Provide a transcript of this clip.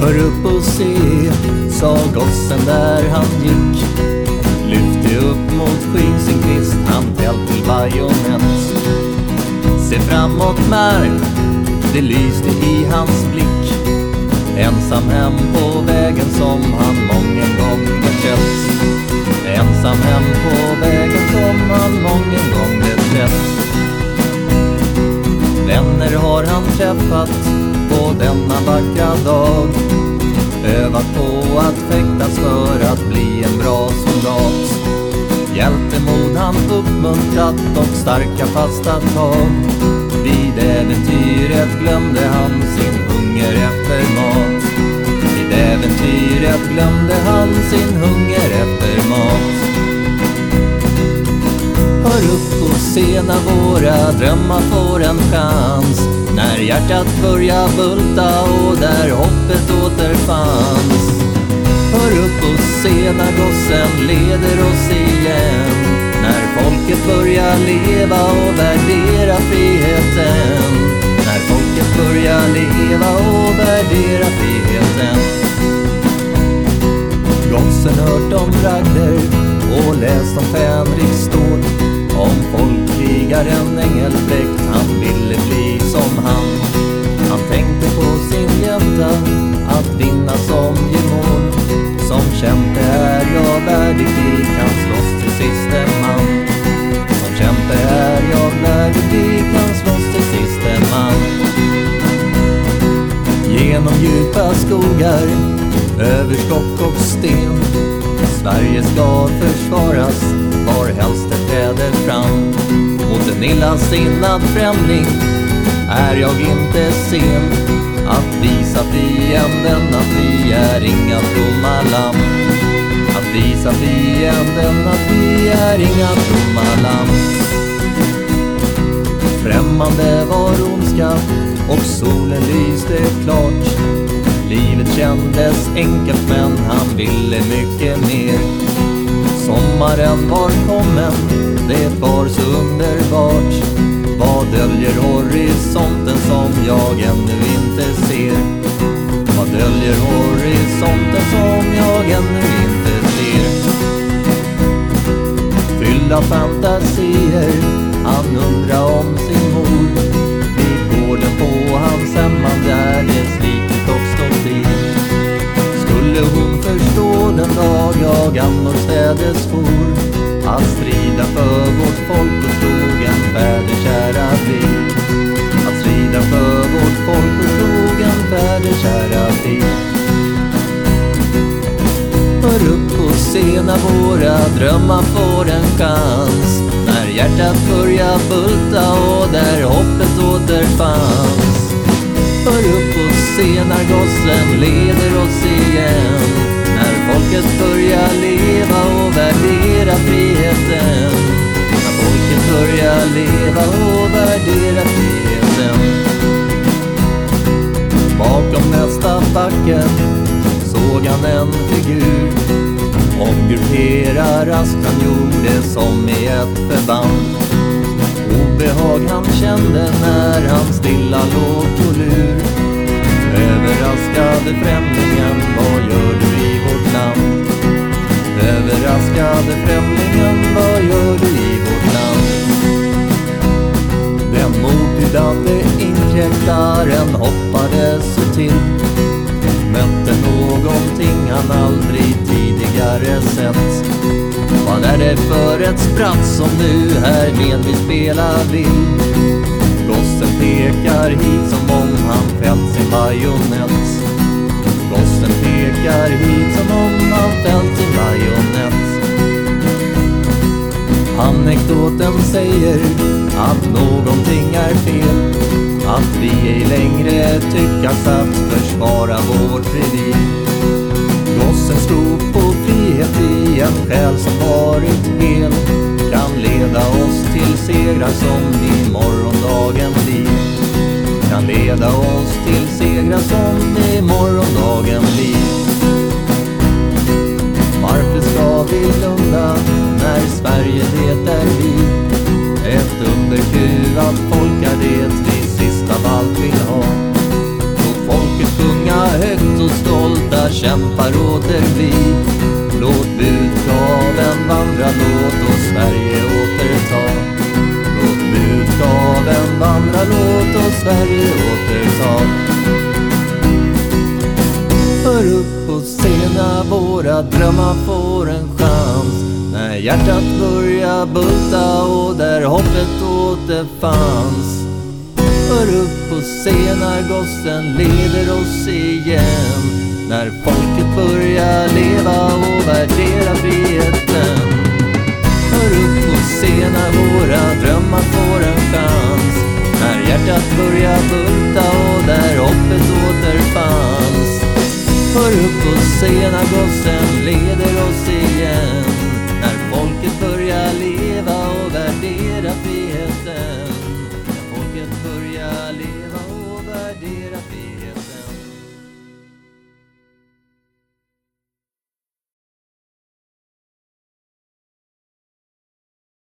Hör upp och se, sa gossen där han gick. Lyfte upp mot skyn sin kvist, han tält till bajonett. Se framåt märk, det lyste i hans blick. Ensam hem på vägen som han mången gång beträtt. Ensam hem på vägen som han mången gång beträtt. Vänner har han träffat på denna vackra dag. Övat på att fäktas för att bli en bra soldat. Hjältemod han uppmuntrat och starka fasta tag. Vid äventyret glömde han sin hunger efter mat. Vid äventyret glömde han sin hunger efter mat. Hör upp och se när våra drömmar får en chans. När hjärtat börjar bulta och där hoppet återfanns. Upp och se när gossen leder oss igen. När folket börjar leva och värdera friheten. När folket börjar leva och värdera friheten. Gossen hört om bragder och läst om Fänrik Stål. Om folkkrigaren Engelbrekt, han ville bli som han. Han tänkte på sin jämta, att vinna som ger mål kämpe är jag värdig, vi kan slåss till siste man. Som kämpe är jag värdig, vi kan slåss till siste man. Genom djupa skogar, över stock och sten. Sverige ska försvaras, var helst det träder fram. Mot en illasinnad främling är jag inte sen att visa fienden att vi är inga tomma lamm. Att visa fienden att vi är inga tomma lamm. Främmande var ondska och solen lyste klart. Livet kändes enkelt men han ville mycket mer. Sommaren var kommen, det var så underbart. Vad döljer horisonten som jag ännu inte ser? Vad döljer horisonten som jag ännu inte ser? Fyllda fantasier, han undrar om sin mor. Vid gården på hans hemman där det slitit och stått i. Skulle hon förstå den dag jag annorstädes for att strida för vårt folk se när våra drömmar får en chans. När hjärtat börjar bulta och där hoppet återfanns. Hör upp och se när gossen leder oss igen. När folket börjar leva och värdera friheten. När folket börjar leva och värdera friheten. Bakom nästa backe såg han en figur. Omgrupperar raskt han gjorde som i ett förband. Obehag han kände när han stilla låg på lur. Överraskade främlingen, vad gör du i vårt land? Överraskade främlingen, vad gör du i Vad är det för ett spratt som nu här med vi spela vill? Gossen pekar hit som om han fällt sin bajonett. Gossen pekar hit som om han fällt sin bajonett. Anekdoten säger att någonting är fel. Att vi ej längre tyckas att försvara vårt revir Gossen stod på frihet i en själ som varit hel Kan leda oss till segrar som i morgondagen blir Kan leda oss till segrar som i morgondagen blir varför ska vi blunda när Sverige det är vi? Ett underkuvat folk är det vi sist av allt vill ha. Låt folket sjunga högt och stolta kämpar åter vi. Låt budkaveln vandra, låt oss Sverige återta. Låt budkaveln vandra, låt oss Sverige återta. Hör upp och se när våra drömmar får en chans. När hjärtat börjar bulta och där hoppet återfanns. Hör upp och se när gossen leder oss igen. När folket börjar leva och värdera friheten. Hör upp och se när våra drömmar får en chans. När hjärtat börjar bulta och där hoppet återfanns. Hör upp och se när gossen leder